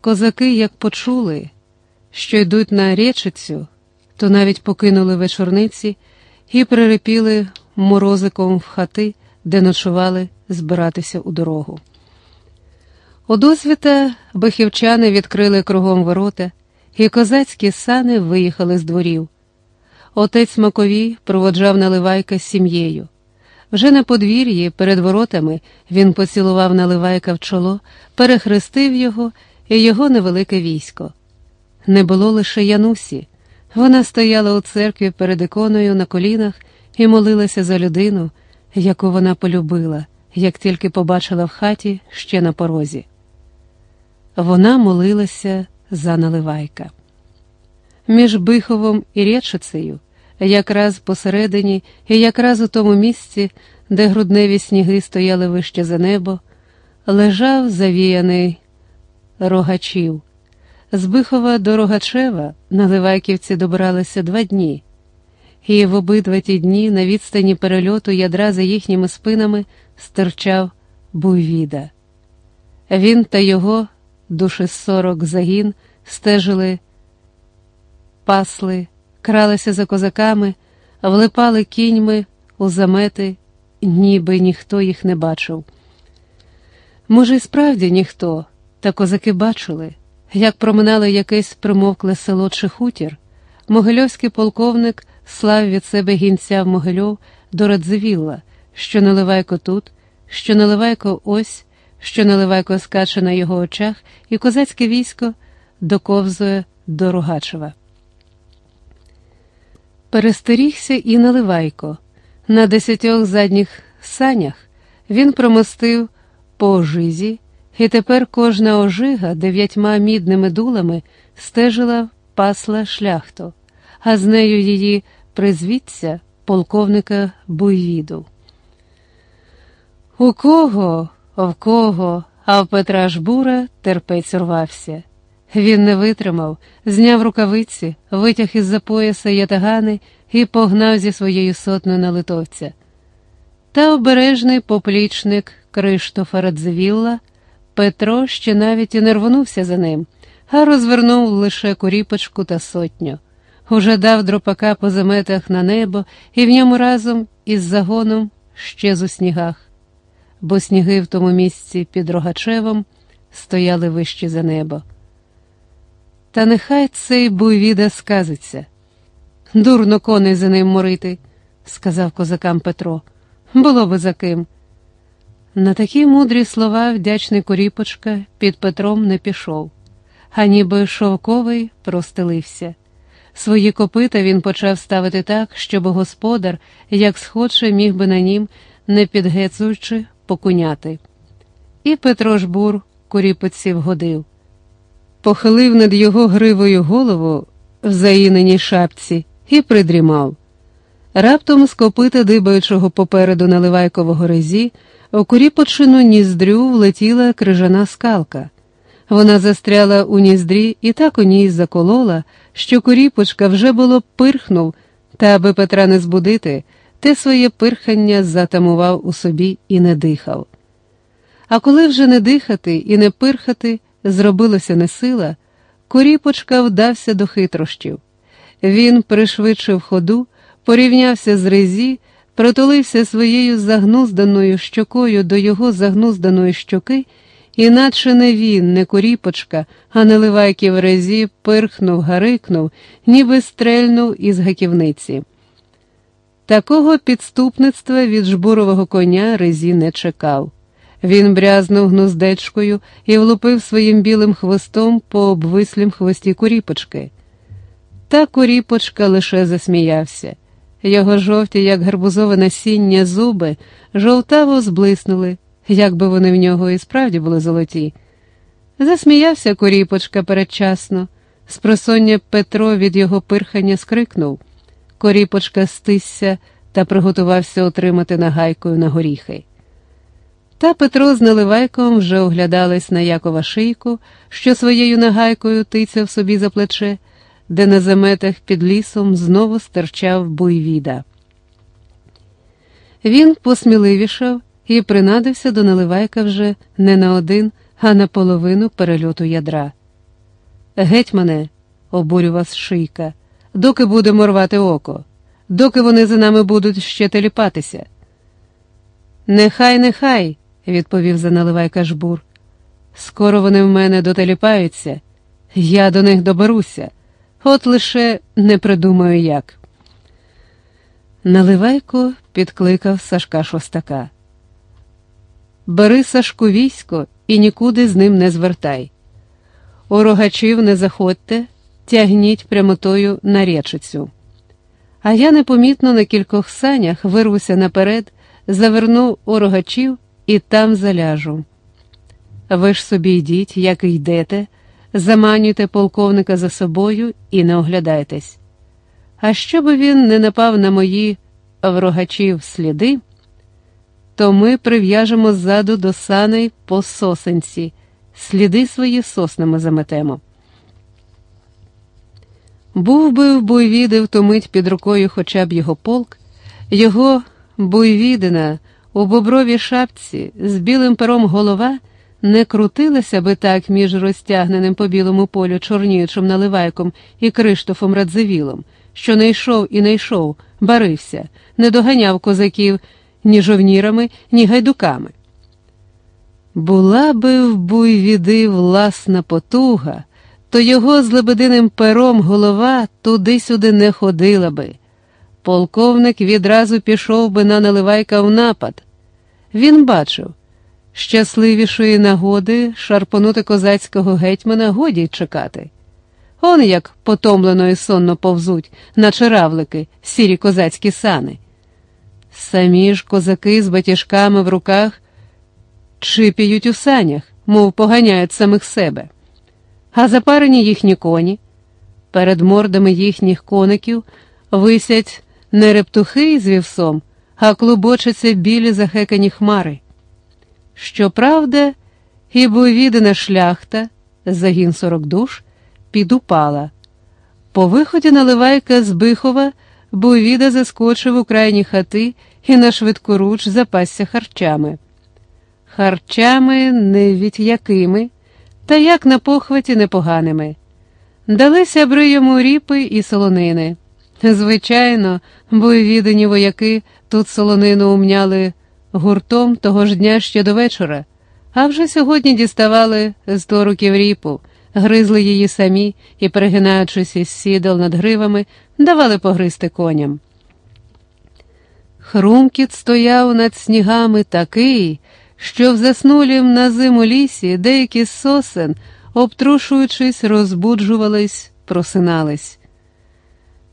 Козаки, як почули, що йдуть на речицю, то навіть покинули вечорниці і прирепіли морозиком в хати, де ночували збиратися у дорогу. У досвіта бахівчани відкрили кругом ворота, і козацькі сани виїхали з дворів. Отець Маковій проводжав наливайка з сім'єю. Вже на подвір'ї перед воротами він поцілував наливайка в чоло, перехрестив його і його невелике військо. Не було лише Янусі. Вона стояла у церкві перед іконою на колінах і молилася за людину, яку вона полюбила, як тільки побачила в хаті ще на порозі. Вона молилася за наливайка. Між Биховом і Речицею, якраз посередині і якраз у тому місці, де грудневі сніги стояли вище за небо, лежав завіяний рогачів. З Бихова до Рогачева наливайківці добиралися два дні, і в обидва ті дні на відстані перельоту ядра за їхніми спинами стирчав Буйвіда. Він та його душі сорок загін стежили, пасли, кралися за козаками, влипали кіньми у замети, ніби ніхто їх не бачив. Може, і справді ніхто, та козаки бачили, як проминало якесь примовкле село чи хутір, могильовський полковник слав від себе гінця в Могильов до Радзивілла, що наливайко тут, що наливайко ось що наливайко скаче на його очах, і козацьке військо доковзує до Рогачева. Перестерігся і наливайко. На десятьох задніх санях він промостив по ожизі, і тепер кожна ожига дев'ятьма мідними дулами стежила пасла шляхту, а з нею її призвідця полковника Буйвіду. У кого? В кого, а в Петра Жбура терпець урвався. Він не витримав, зняв рукавиці, витяг із за пояса ятагани і погнав зі своєю сотнею на литовця. Та обережний поплічник Криштофа Радзивілла Петро ще навіть і не рвонувся за ним, а розвернув лише куріпочку та сотню. Уже дав дропака по заметах на небо і в ньому разом із загоном щез у снігах бо сніги в тому місці під Рогачевом стояли вище за небо. Та нехай цей буйвіда сказиться. Дурно коней за ним морити, сказав козакам Петро. Було би за ким. На такі мудрі слова вдячний Коріпочка під Петром не пішов, а ніби шовковий простелився. Свої копита він почав ставити так, щоб господар, як схоче, міг би на нім, не підгецуючи, покуняти. І Петро Жбур куріпиці вгодив, похилив над його гривою голову в заїненій шапці і придрімав. Раптом з копита дибаючого попереду наливайкового резі у куріпочину ніздрю влетіла крижана скалка. Вона застряла у ніздрі і так у ній заколола, що куріпочка вже було пирхнув, та аби Петра не збудити те своє пирхання затамував у собі і не дихав. А коли вже не дихати і не пирхати зробилося несила, Коріпочка вдався до хитрощів. Він пришвидшив ходу, порівнявся з резі, притулився своєю загнузданою щокою до його загнузданої щоки, і наче не він, не Коріпочка, а Неливайків резі пирхнув, гарикнув, ніби стрельнув із гаківниці. Такого підступництва від жбурового коня Резі не чекав. Він брязнув гнуздечкою і влупив своїм білим хвостом по обвислім хвості куріпочки. Та куріпочка лише засміявся. Його жовті, як гарбузове насіння, зуби жовтаво зблиснули, як би вони в нього і справді були золоті. Засміявся куріпочка передчасно. Спросоння Петро від його пирхання скрикнув. Коріпочка стисся та приготувався отримати нагайкою на горіхи. Та Петро з наливайком вже оглядались на Якова шийку, що своєю нагайкою тицяв собі за плече, де на заметах під лісом знову стирчав буйвіда. Він посміливішав і принадився до наливайка вже не на один, а на половину перельоту ядра. Гетьмане, обурював шийка, доки будемо рвати око, доки вони за нами будуть ще теліпатися. Нехай, нехай, відповів заналивайка жбур. Скоро вони в мене дотеліпаються, я до них доберуся, от лише не придумаю як. Наливайко підкликав Сашка шостака. Бери Сашку військо і нікуди з ним не звертай. У рогачів не заходьте, тягніть прямотою на речицю. А я непомітно на кількох санях вирвуся наперед, заверну у рогачів і там заляжу. Ви ж собі йдіть, як йдете, заманюйте полковника за собою і не оглядайтесь. А щоби він не напав на мої врогачів сліди, то ми прив'яжемо ззаду до саней по сосенці, сліди свої соснами заметемо. Був би в Буйвіди втомить під рукою хоча б його полк, його Буйвідина у бобровій шапці з білим пером голова не крутилася би так між розтягненим по білому полю чорніючим наливайком і Криштофом Радзивілом, що не йшов і не йшов, барився, не доганяв козаків ні жовнірами, ні гайдуками. Була би в буйвіди власна потуга, то його з лебединим пером голова туди-сюди не ходила би. Полковник відразу пішов би на наливайка в напад. Він бачив, щасливішої нагоди шарпонути козацького гетьмана годі чекати. Он як потомлено і сонно повзуть, наче равлики, сірі козацькі сани. Самі ж козаки з батіжками в руках чипіють у санях, мов поганяють самих себе, а запарені їхні коні. Перед мордами їхніх коників висять не рептухи з вівсом, а клубочаться білі захекані хмари. Щоправда, і буйвідина шляхта, загін сорок душ, підупала. По виході наливайка з Бихова Буйвіда заскочив у крайні хати і на швидкоруч запасся харчами. Харчами не від якими, та як на похваті непоганими. Дали сябри йому ріпи і солонини. Звичайно, буйвідені вояки тут солонину умняли гуртом того ж дня ще до вечора, а вже сьогодні діставали з торуків ріпу, гризли її самі і, перегинаючись із сідал над гривами, давали погризти коням. Хрумкіт стояв над снігами такий, що в заснулім на зиму лісі деякі з сосен, обтрушуючись, розбуджувались, просинались.